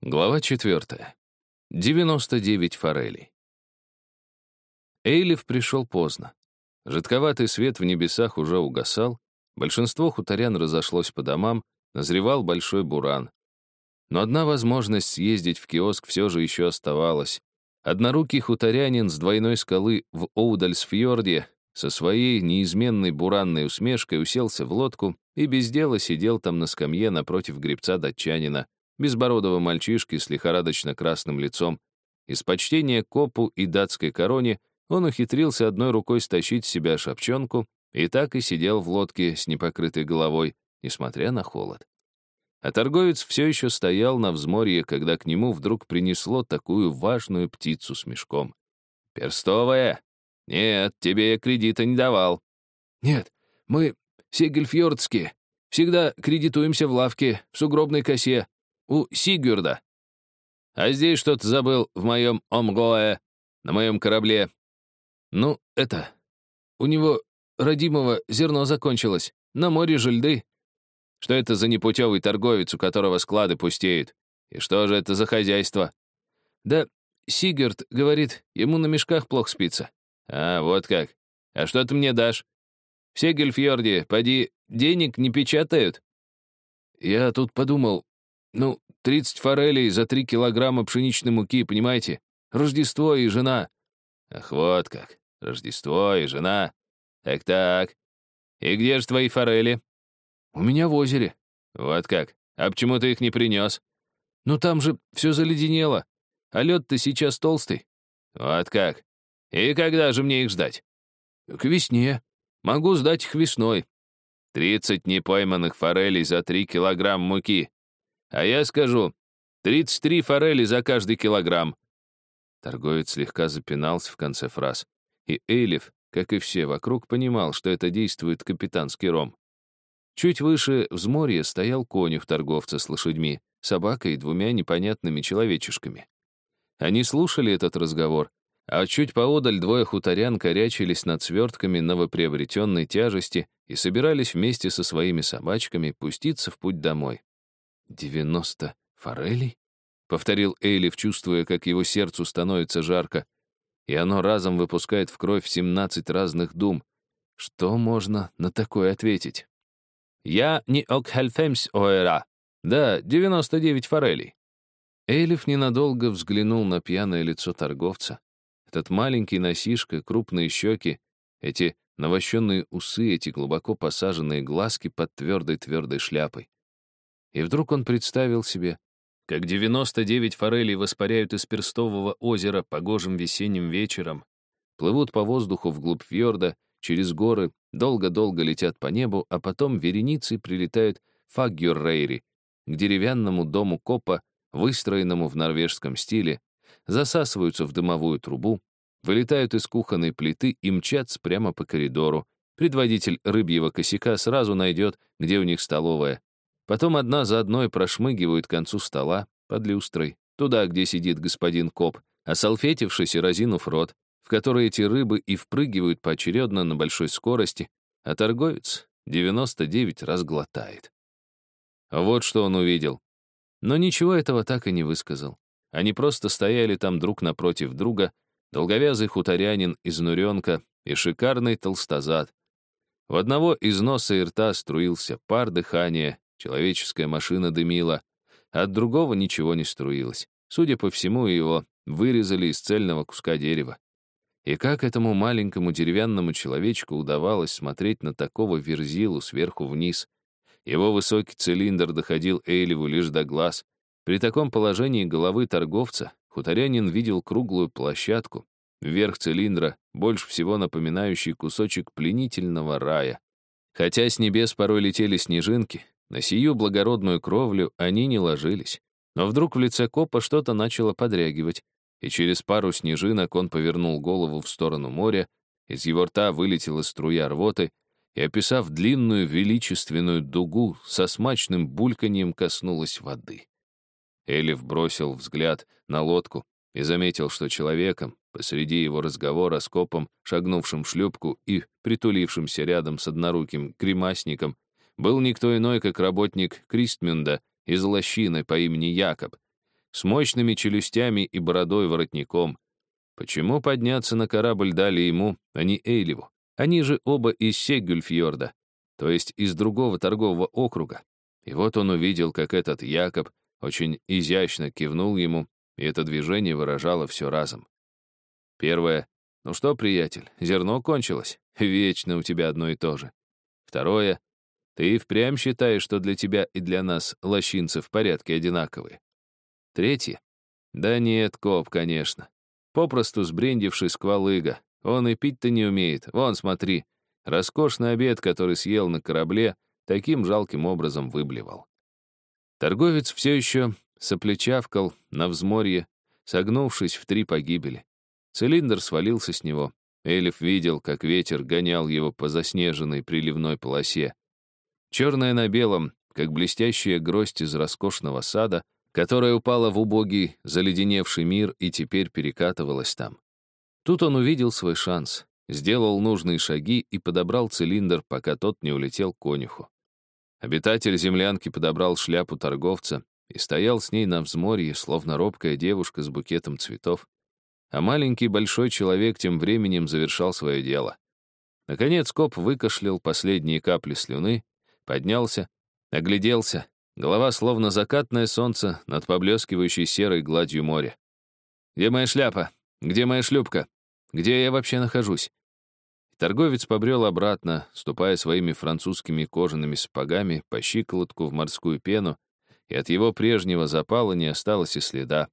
Глава 4. 99 форелей. Эйлиф пришел поздно. Жидковатый свет в небесах уже угасал, большинство хуторян разошлось по домам, назревал большой буран. Но одна возможность съездить в киоск все же еще оставалась. Однорукий хуторянин с двойной скалы в Оудальсфьорде со своей неизменной буранной усмешкой уселся в лодку и без дела сидел там на скамье напротив гребца-датчанина, безбородого мальчишки с лихорадочно-красным лицом. Из почтения копу и датской короне он ухитрился одной рукой стащить с себя шапчонку и так и сидел в лодке с непокрытой головой, несмотря на холод. А торговец все еще стоял на взморье, когда к нему вдруг принесло такую важную птицу с мешком. «Перстовая? Нет, тебе я кредита не давал». «Нет, мы сегельфьордские. Всегда кредитуемся в лавке, в сугробной косе у Сигюрда. А здесь что-то забыл в моем Омгоэ, на моем корабле. Ну, это... У него родимого зерно закончилось. На море же льды. Что это за непутевый торговец, у которого склады пустеют? И что же это за хозяйство? Да, Сигерт говорит, ему на мешках плохо спится. А, вот как. А что ты мне дашь? В Сегельфьорде, поди, денег не печатают? Я тут подумал, ну, 30 форелей за 3 килограмма пшеничной муки, понимаете? Рождество и жена. Ах, вот как. Рождество и жена. Так-так. И где же твои форели? У меня в озере. Вот как. А почему ты их не принес? Ну, там же все заледенело. А лед-то сейчас толстый. Вот как. И когда же мне их ждать? К весне. Могу сдать их весной. Тридцать непойманных форелей за три килограмма муки. А я скажу, 33 форели за каждый килограмм. Торговец слегка запинался в конце фраз. И Эйлиф, как и все вокруг, понимал, что это действует капитанский ром. Чуть выше взморья стоял конюх торговца с лошадьми, собакой и двумя непонятными человечишками. Они слушали этот разговор, а чуть поодаль двое хуторян корячились над свертками новоприобретенной тяжести и собирались вместе со своими собачками пуститься в путь домой. «Девяносто форелей?» — повторил Эйлиф, чувствуя, как его сердцу становится жарко, и оно разом выпускает в кровь семнадцать разных дум. Что можно на такое ответить? «Я не окхальфемс оэра. Да, девяносто девять форелей». Эйлиф ненадолго взглянул на пьяное лицо торговца. Этот маленький носишка, крупные щеки, эти навощенные усы, эти глубоко посаженные глазки под твердой-твердой шляпой. И вдруг он представил себе, как 99 форелей воспаряют из перстового озера погожим весенним вечером, плывут по воздуху вглубь фьорда, через горы, долго-долго летят по небу, а потом вереницей прилетают в Фаггюррейри, к деревянному дому копа, выстроенному в норвежском стиле, засасываются в дымовую трубу, вылетают из кухонной плиты и мчатся прямо по коридору. Предводитель рыбьего косяка сразу найдет, где у них столовая, Потом одна за одной прошмыгивают к концу стола, под люстрой, туда, где сидит господин коп, осалфетившись и разинув рот, в который эти рыбы и впрыгивают поочередно на большой скорости, а торговец 99 раз глотает. Вот что он увидел. Но ничего этого так и не высказал. Они просто стояли там друг напротив друга, долговязый хуторянин из Нуренка и шикарный толстозад. В одного из носа и рта струился пар дыхания, Человеческая машина дымила. От другого ничего не струилось. Судя по всему, его вырезали из цельного куска дерева. И как этому маленькому деревянному человечку удавалось смотреть на такого верзилу сверху вниз? Его высокий цилиндр доходил Эйлеву лишь до глаз. При таком положении головы торговца хуторянин видел круглую площадку, верх цилиндра, больше всего напоминающий кусочек пленительного рая. Хотя с небес порой летели снежинки, на сию благородную кровлю они не ложились. Но вдруг в лице копа что-то начало подрягивать, и через пару снежинок он повернул голову в сторону моря, из его рта вылетела струя рвоты, и, описав длинную величественную дугу, со смачным бульканьем коснулась воды. Элиф бросил взгляд на лодку и заметил, что человеком, посреди его разговора с копом, шагнувшим в шлюпку и притулившимся рядом с одноруким гримасником, был никто иной, как работник Кристмюнда из лощины по имени Якоб. с мощными челюстями и бородой-воротником. Почему подняться на корабль дали ему, а не Эйлеву? Они же оба из Сегюльфьорда, то есть из другого торгового округа. И вот он увидел, как этот Якоб очень изящно кивнул ему, и это движение выражало все разом. Первое. Ну что, приятель, зерно кончилось. Вечно у тебя одно и то же. Второе. Ты впрямь считаешь, что для тебя и для нас лощинцы в порядке одинаковые. Третье. Да нет, коп, конечно. Попросту сбрендивший сквалыга. Он и пить-то не умеет. Вон, смотри. Роскошный обед, который съел на корабле, таким жалким образом выблевал. Торговец все еще соплечавкал на взморье, согнувшись в три погибели. Цилиндр свалился с него. Элиф видел, как ветер гонял его по заснеженной приливной полосе. Черное на белом, как блестящая гроздь из роскошного сада, которая упала в убогий, заледеневший мир и теперь перекатывалась там. Тут он увидел свой шанс, сделал нужные шаги и подобрал цилиндр, пока тот не улетел к конюху. Обитатель землянки подобрал шляпу торговца и стоял с ней на взморье, словно робкая девушка с букетом цветов, а маленький большой человек тем временем завершал свое дело. Наконец коп выкашлял последние капли слюны, поднялся, огляделся, голова словно закатное солнце над поблескивающей серой гладью моря. «Где моя шляпа? Где моя шлюпка? Где я вообще нахожусь?» Торговец побрел обратно, ступая своими французскими кожаными сапогами по щиколотку в морскую пену, и от его прежнего запала не осталось и следа.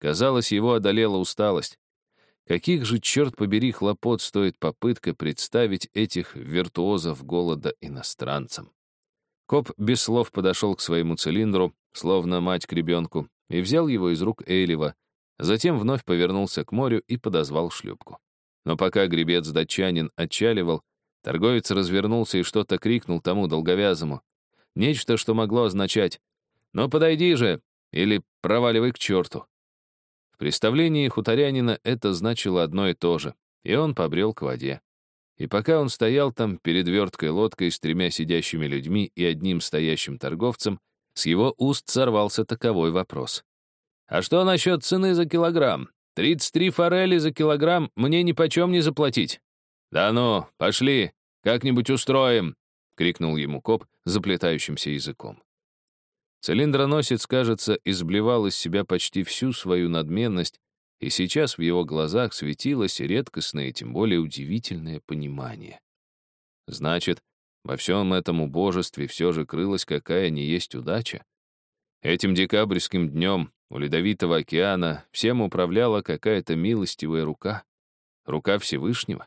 Казалось, его одолела усталость. Каких же, черт побери, хлопот стоит попытка представить этих виртуозов голода иностранцам? Коп без слов подошел к своему цилиндру, словно мать к ребенку, и взял его из рук Эйлева, затем вновь повернулся к морю и подозвал шлюпку. Но пока гребец-датчанин отчаливал, торговец развернулся и что-то крикнул тому долговязому. Нечто, что могло означать «Ну подойди же!» или «Проваливай к черту!» В представлении хуторянина это значило одно и то же, и он побрел к воде. И пока он стоял там перед верткой лодкой с тремя сидящими людьми и одним стоящим торговцем, с его уст сорвался таковой вопрос. «А что насчет цены за килограмм? 33 форели за килограмм мне ни почем не заплатить». «Да ну, пошли, как-нибудь устроим», — крикнул ему коп заплетающимся языком. Цилиндроносец, кажется, изблевал из себя почти всю свою надменность, и сейчас в его глазах светилось редкостное, тем более удивительное понимание. Значит, во всем этом убожестве все же крылась какая ни есть удача. Этим декабрьским днем у Ледовитого океана всем управляла какая-то милостивая рука. Рука Всевышнего?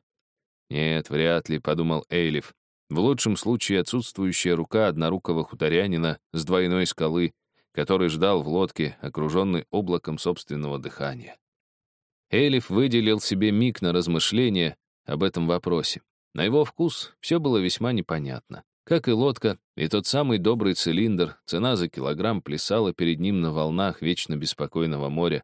Нет, вряд ли, — подумал Эйлиф. В лучшем случае отсутствующая рука однорукого хуторянина с двойной скалы, который ждал в лодке, окруженный облаком собственного дыхания. Элиф выделил себе миг на размышление об этом вопросе. На его вкус все было весьма непонятно. Как и лодка, и тот самый добрый цилиндр, цена за килограмм плясала перед ним на волнах вечно беспокойного моря.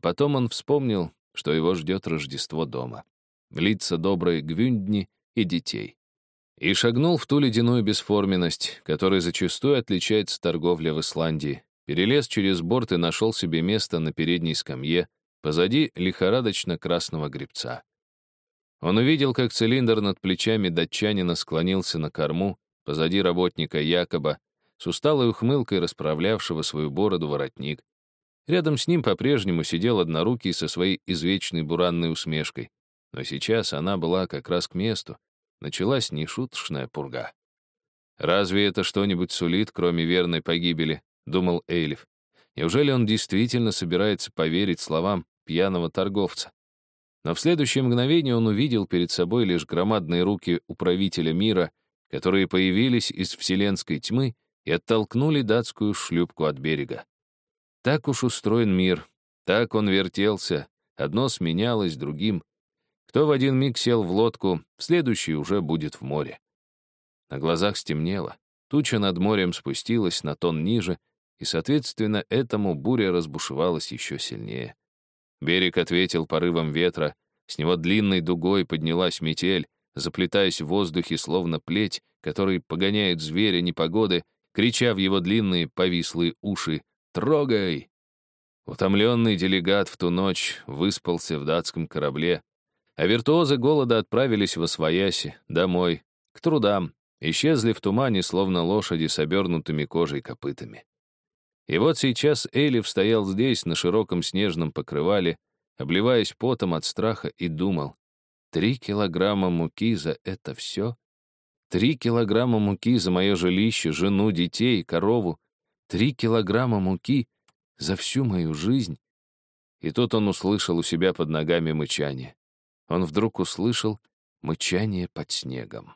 Потом он вспомнил, что его ждет Рождество дома. Лица добрые гвюндни и детей и шагнул в ту ледяную бесформенность, которая зачастую отличается торговля в Исландии, перелез через борт и нашел себе место на передней скамье, позади лихорадочно красного гребца. Он увидел, как цилиндр над плечами датчанина склонился на корму, позади работника Якоба, с усталой ухмылкой расправлявшего свою бороду воротник. Рядом с ним по-прежнему сидел однорукий со своей извечной буранной усмешкой. Но сейчас она была как раз к месту, началась нешуточная пурга. «Разве это что-нибудь сулит, кроме верной погибели?» — думал Эйлиф. «Неужели он действительно собирается поверить словам пьяного торговца?» Но в следующее мгновение он увидел перед собой лишь громадные руки управителя мира, которые появились из вселенской тьмы и оттолкнули датскую шлюпку от берега. Так уж устроен мир, так он вертелся, одно сменялось другим, кто в один миг сел в лодку, в следующий уже будет в море. На глазах стемнело, туча над морем спустилась на тон ниже, и, соответственно, этому буря разбушевалась еще сильнее. Берег ответил порывом ветра, с него длинной дугой поднялась метель, заплетаясь в воздухе, словно плеть, который погоняет зверя непогоды, крича в его длинные повислые уши «Трогай!». Утомленный делегат в ту ночь выспался в датском корабле, а виртуозы голода отправились в Освояси, домой, к трудам, исчезли в тумане, словно лошади с обернутыми кожей копытами. И вот сейчас Эйлиф стоял здесь, на широком снежном покрывале, обливаясь потом от страха, и думал, три килограмма муки за это все? Три килограмма муки за мое жилище, жену, детей, корову. Три килограмма муки за всю мою жизнь. И тут он услышал у себя под ногами мычание. Он вдруг услышал мычание под снегом.